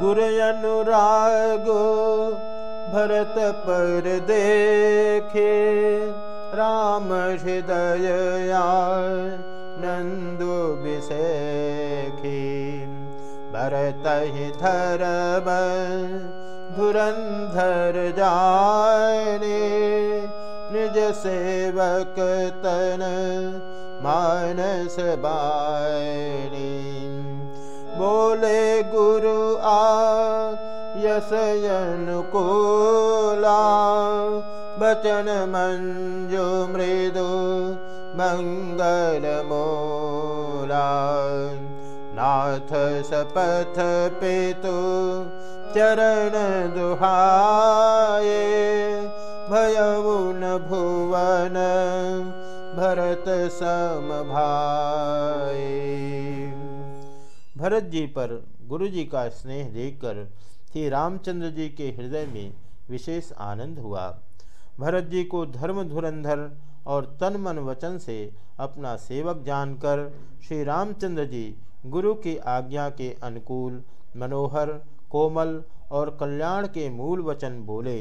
गुर अनुरागो भरत पर देखे राम हृदय नंदु विषेखी भरत ही धरब धुरंधर जाने निज सेवक तन मानस बाणी बोले गुरु आ यशयन् वचन मञ्जु मृदु मङ्गलमोला। नाथ सपथ पितु चरण दुहाये। भयं भुवन भरत समभाये भरत जी पर गुरु जी का स्नेह देखकर श्री रामचंद्र जी के हृदय में विशेष आनंद हुआ। भरत जी को धर्म धुरंधर और तन मन वचन से अपना सेवक जानकर श्री रामचंद्र जी गुरु की आज्ञा के अनुकूल, मनोहर, कोमल और कल्याण के मूल वचन बोले,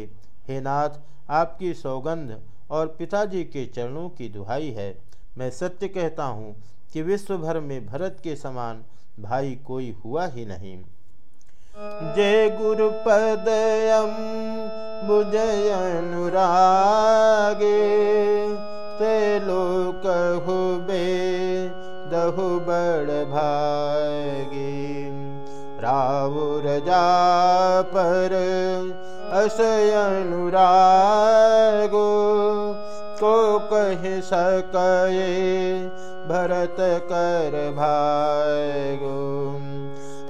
हे नाथ, आपकी सौगंध और पिताजी के चरणों की दुहाई है। मैं सत्य कहता हूँ कि विश्व भर में भरत के समान भाई कोई हुआ ही नहीं। जय गुरुपदयम बुजय अनुरागे। ते लोक हुबे दहु बड़ भागे। रावुर जा पर असय अनुरागो को कह सकए भरत कर भागो।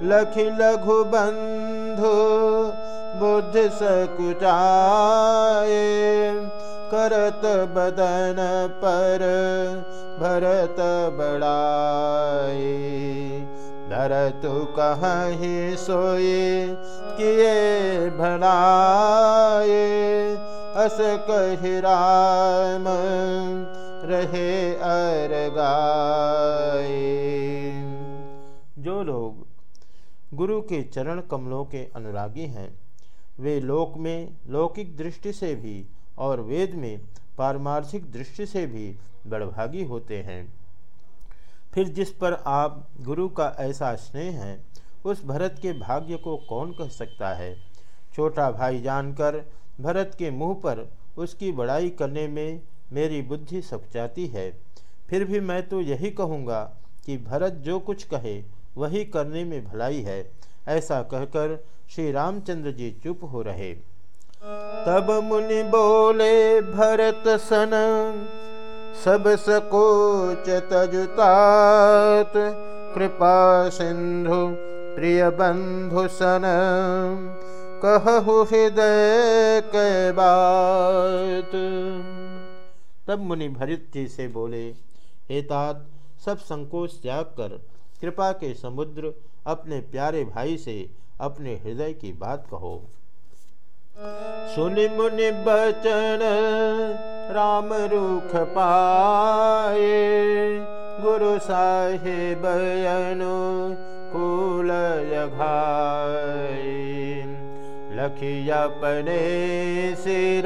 लखि लघु बंधु, बुद्ध सकुचाए करत बदन पर भरत बड़ाए। धरतु कहीं सोए, किए भलाए। अस कही रहे अर जो लोग गुरु के चरण कमलों के अनुरागी हैं, वे लोक में लौकिक दृष्टि से भी और वेद में पारमार्थिक दृष्टि से भी बड़भागी होते हैं। फिर जिस पर आप गुरु का ऐसा स्नेह है, उस भरत के भाग्य को कौन कह सकता है? छोटा भाई जानकर भरत के मुँह पर उसकी बड़ाई करने में मेरी बुद्धि सपचाती है। फिर भी मैं तो यही कहूँगा कि भरत जो कुछ कहे, वही करने में भलाई है। ऐसा कहकर श्री रामचंद्र जी चुप हो रहे। तब मुनि बोले, भरत सन, सब सकोच तजुतात। कृपा सिंधु, प्रिय बंधु सन, कहु हृदय के बात? तब मुनि भरत जी से बोले, हे तात, सब संकोच त्याग कर। कृपा के समुद्र अपने प्यारे भाई से अपने हृदय की बात कहो। सुनि मुनि बचन, राम रूख पाए। गुरु साहेब कुल लखी अपने सिर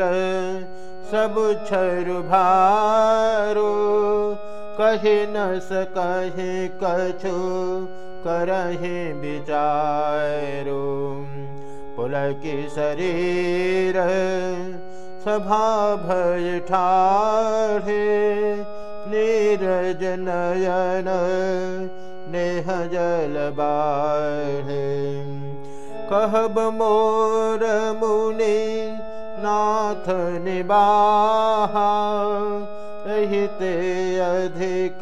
सब छरु भारो कहे न सकहे कछु करहे विचारो शरीर ठाढ़े नीरज नयन नेह जल बाढ़े। कहब मोर मुनि नाथ निबाहा ते अधिक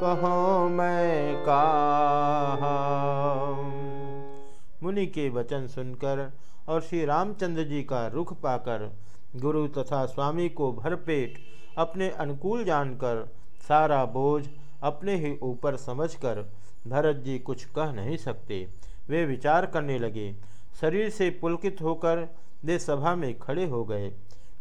कहो मैं कहा। मुनि के वचन सुनकर और श्री रामचंद्र जी का रुख पाकर गुरु तथा स्वामी को भरपेट अपने अनुकूल जानकर सारा बोझ अपने ही ऊपर समझकर भरत जी कुछ कह नहीं सकते। वे विचार करने लगे। शरीर से पुलकित होकर वे सभा में खड़े हो गए।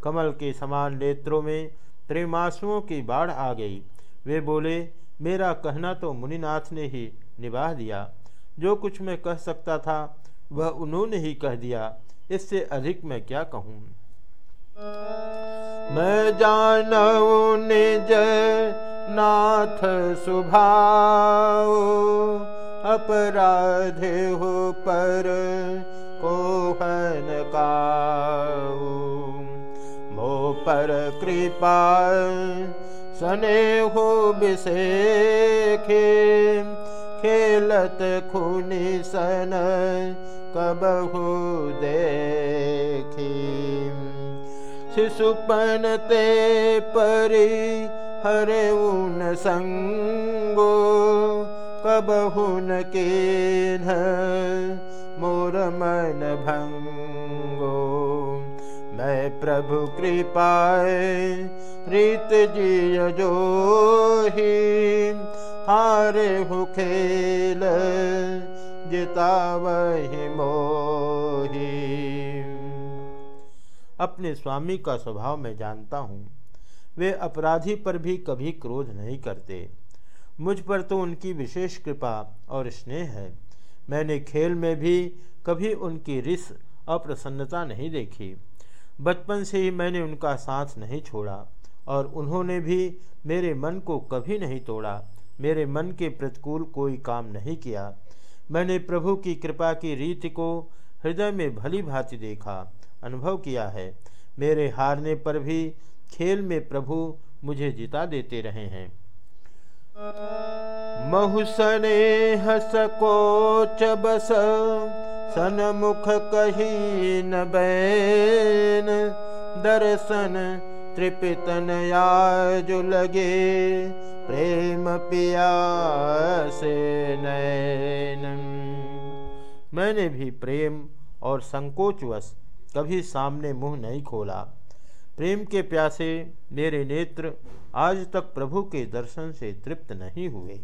कमल के समान नेत्रों में त्रिमासुओं की बाढ़ आ गई। वे बोले, मेरा कहना तो मुनिनाथ ने ही निभा दिया। जो कुछ मैं कह सकता था, वह उन्होंने ही कह दिया। इससे अधिक मैं क्या कहूँ? मैं जानऊ निज नाथ सुभाओ, अपराध हो पर कोहन का मो पर कृपा सने हो बिसेखे खेलत खूनी सन कबहू देखी। शिशुपन ते परी हरे उन संगो कबहुन के मन भंगो मैं प्रभु कृपाए रीत जिय जो ही हारे हो खेल जिता मोही। अपने स्वामी का स्वभाव मैं जानता हूँ। वे अपराधी पर भी कभी क्रोध नहीं करते। मुझ पर तो उनकी विशेष कृपा और स्नेह है। मैंने खेल में भी कभी उनकी रिस अप्रसन्नता नहीं देखी। बचपन से ही मैंने उनका साथ नहीं छोड़ा और उन्होंने भी मेरे मन को कभी नहीं तोड़ा। मेरे मन के प्रतिकूल कोई काम नहीं किया। मैंने प्रभु की कृपा की रीति को हृदय में भली भांति देखा, अनुभव किया है। मेरे हारने पर भी खेल में प्रभु मुझे जिता देते रहे हैं। महुसने हस कोच बस सनमुख कही न बैन। दर्शन त्रिपितन जो लगे, प्रेम पिया नैन। मैंने भी प्रेम और संकोचवश कभी सामने मुँह नहीं खोला। प्रेम के प्यासे मेरे नेत्र आज तक प्रभु के दर्शन से तृप्त नहीं हुए।